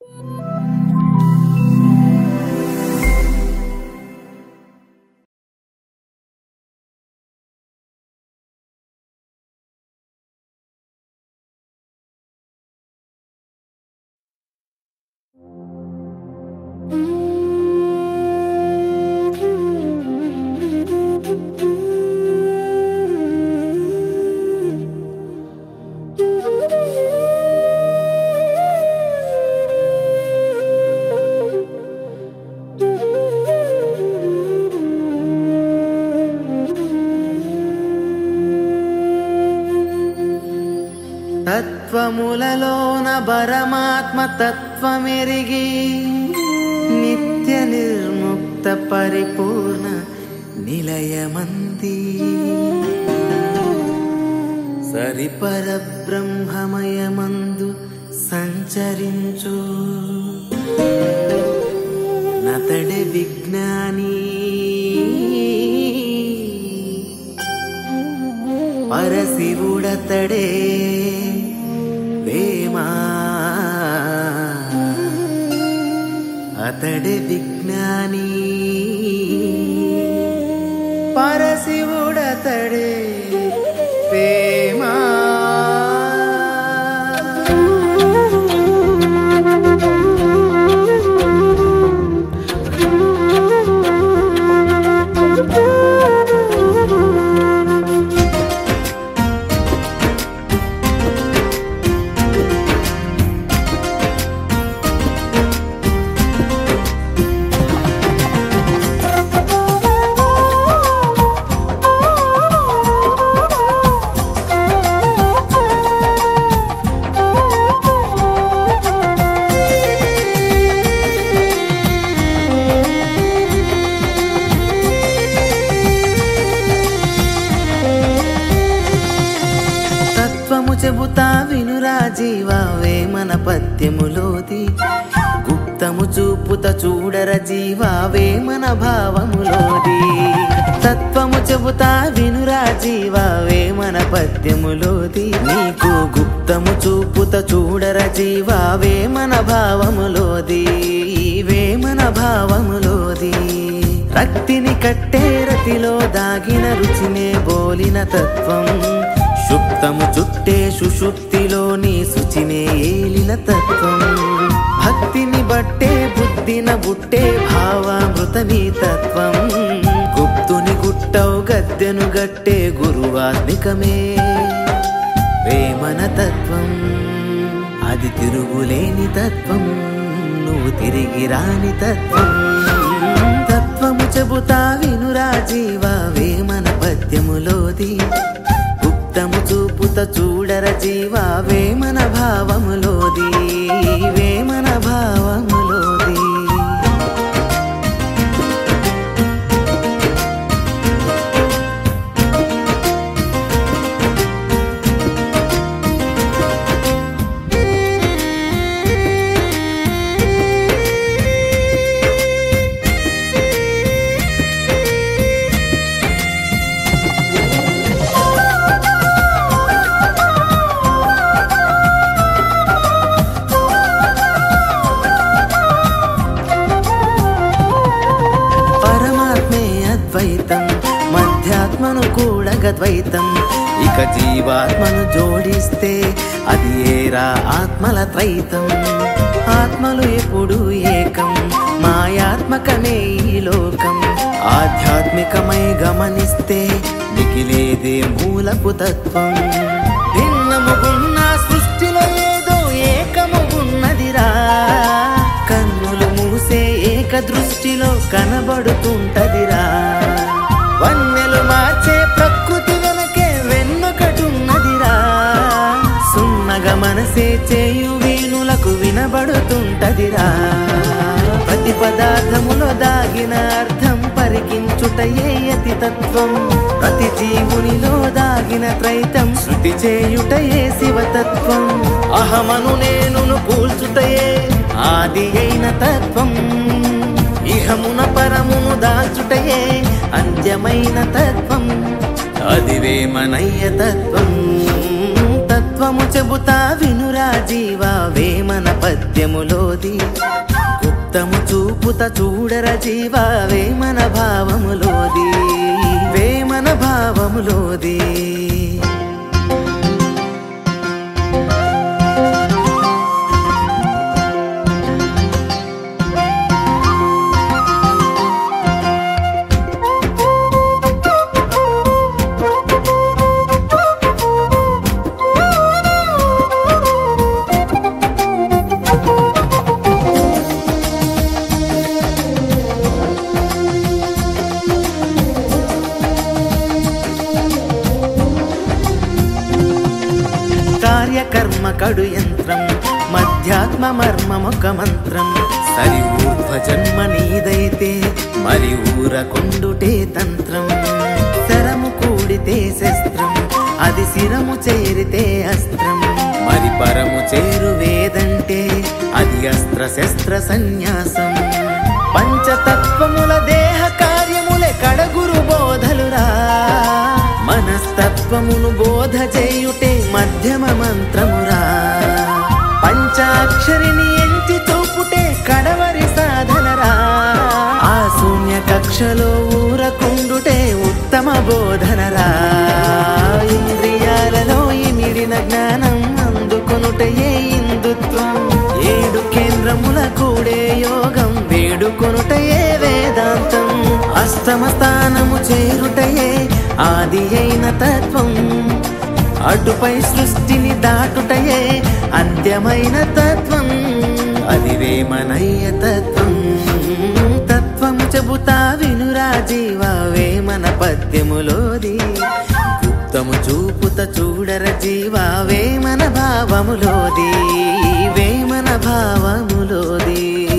you తత్వములలోన పరమాత్మ తత్వమెరిగి నిత్య నిర్ముక్త పరిపూర్ణ నిలయమంది. సరిపర బ్రహ్మమయమందు సంచరించు. అతడే విజ్ఞాని. పరశివుడతడే వేమా. అతడే విజ్ఞాని. పరశివుడతడే చెబుతా వినురా జీవావే మన పద్యములోది. గుప్తము చూపుత చూడర జీవావే మన భావములోది. తత్వము చెబుతా వినురా జీవావే మన పద్యములోది. నీకు గుప్తము చూపుత చూడర జీవావే మన భావములోది. వే మన భావములోది. రక్తిని కట్టే రతిలో దాగిన రుచినే బోలిన తత్వం. సుప్తము చుట్టే సుషుప్తిలోని శుచినే ఏలిన తత్వం. భక్తిని బట్టే బుద్ధిన బుట్టే భావామృతని తత్వం. గుప్తుని గుట్టవు గద్దెను గట్టే గురువాత్మికమే ప్రేమన తత్వం. అది తిరుగులేని తత్వం నువ్వు తిరిగి రాని తత్వం. తత్వము చెబుతా వినురా జీవ వేమన పద్యములోది. చూడర జీవా చూస్తే అది ఏరా ఆత్మల త్రైతం. ఆత్మలు ఎప్పుడు ఏకం మాయాత్మకమే ఈ లోకం. ఆధ్యాత్మికమై గమనిస్తే మిగిలేదే మూలపు తత్వం. భిన్నముగున్న సృష్టిలో ఏదో ఏకముగున్నదిరా కన్నులు మూసే ఏక దృష్టిలో కనబడుతుంటదిరా. చేయు వీణులకు వినబడుతుంటదిరా. ప్రతి పదార్థములో దాగిన అర్థం పరికించుటయే యతి తత్వం ప్రతి జీవునిలో దాగిన త్రైతం శృతి చేయుటయే శివతత్వం? అహమను నేనును కూల్చుటయే ఆది అయిన తత్వం. ఇహమున పరమును దాల్చుటయే అంత్యమైన తత్వం. అదివే మనయ్య తత్వం. తత్వము చెబుతా వినురా జీవా వేమన పద్యములోది. గుప్తము చూపుత చూడర జీవ వేమన భావములోది. వేమన భావములోది. కార్యకర్మ కడు యంత్రం మధ్యాత్మ మర్మమొక మంత్రం. సరి ఊర్ధ్వ జన్మ నీదైతే మరి ఊరకుండుటే తంత్రం. శరము కూడితే శస్త్రం అది శిరము చేరితే అస్త్రం. మరి పరము చేరు వేదంటే అది అస్త్ర శస్త్ర సన్యాసం. మధ్యమ మంత్రమురా పంచాక్షరిని ఎంచి తోపుటే కడవరి సాధనరా. ఆ శూన్య కక్షలో ఊరకుండుటే ఉత్తమ బోధనరా. ఇంద్రియాలలో ఇమిడిన జ్ఞానం అందుకొనుటయే హిందుత్వం. ఏడు కేంద్రముల కూడే యోగం వేడుకొనుటయే వేదాంతం. అష్టమ అటుపై సృష్టిని దాటుటయే అంత్యమైన తత్వం. అదివే మనయ్య తత్వం. తత్వం చెబుతా వినురా జీవ వేమన పద్యములోది. గుప్తము చూపుత చూడర జీవ వేమన భావములోది. వేమన భావములోది.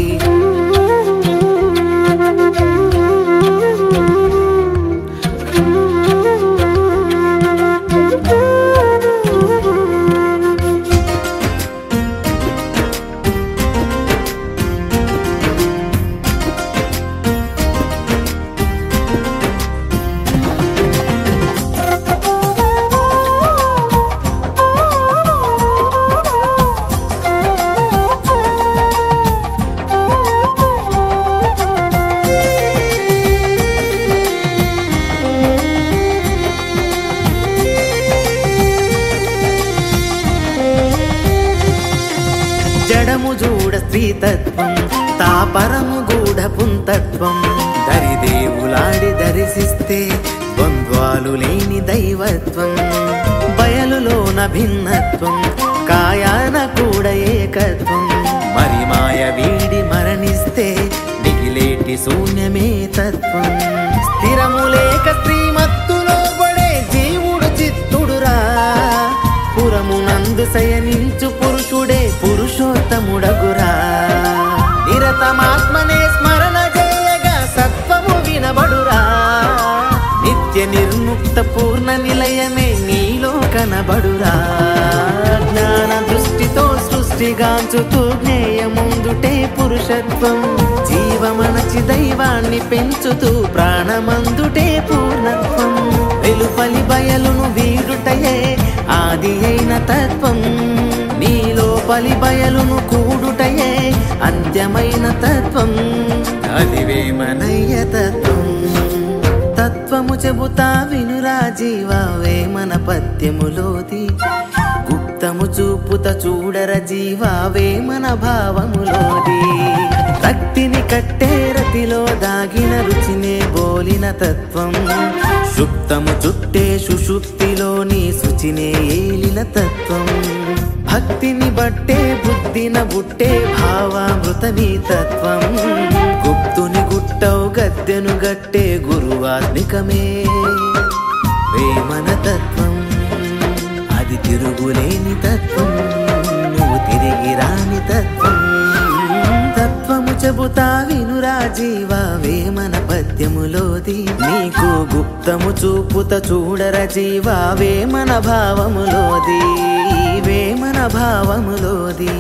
పుంతత్వం దరిదేవులాడి దర్శిస్తే ద్వంద్వాలు లేని దైవత్వం. బయలులోన భిన్నత్వం కాయాన కూడా ఏకత్వం. మరి మాయ వీడి మరణిస్తే మిగిలేటి శూన్యమే తత్వం. స్థిరము లేక శ్రీమత్తులో పడే జీవుడు చిత్తుడురా. పురమునందు శయనించు పురుషుడే పురుషోత్తముడ పూర్ణ నిలయమే నీలో కనబడురా. జ్ఞాన దృష్టితో సృష్టిగాంచుతూ జ్ఞేయముందుటే పురుషత్వం. జీవమనచి దైవాన్ని పెంచుతూ ప్రాణమందుటే పూర్ణత్వం. వెలుపలి బయలును వీడుటయే ఆది అయిన తత్వం. నీ లోపలి బయలును కూడుటయే అంత్యమైన తత్వం. అదివే మనయ్య తత్వం. తత్వము చెబుతా వినురా జీవావే వేమన పద్యములోది గుప్తము చూపుత చూడర జీవావే మన భావములోది రక్తిని కట్టే రతిలో దాగిన రుచినే బోలిన తత్వం. సుప్తము చుట్టే సుషుప్తిలోని శుచినే ఏలిన తత్వం. భక్తిని బట్టే బుద్ధిన బుట్టే భావామృతమీ తత్వం. గద్దెను గట్టే గురువాత్మికమే. వేమన తత్వం అది తిరుగులేని తత్వం నువ్వు తిరిగి రాని తత్వం. తత్వము చెబుతా వినురా జీవ వేమన పద్యములోది నీకు గుప్తము చూపుత చూడర జీవ వేమన భావములోది వేమన వేమన భావములోది వేమన భావములోది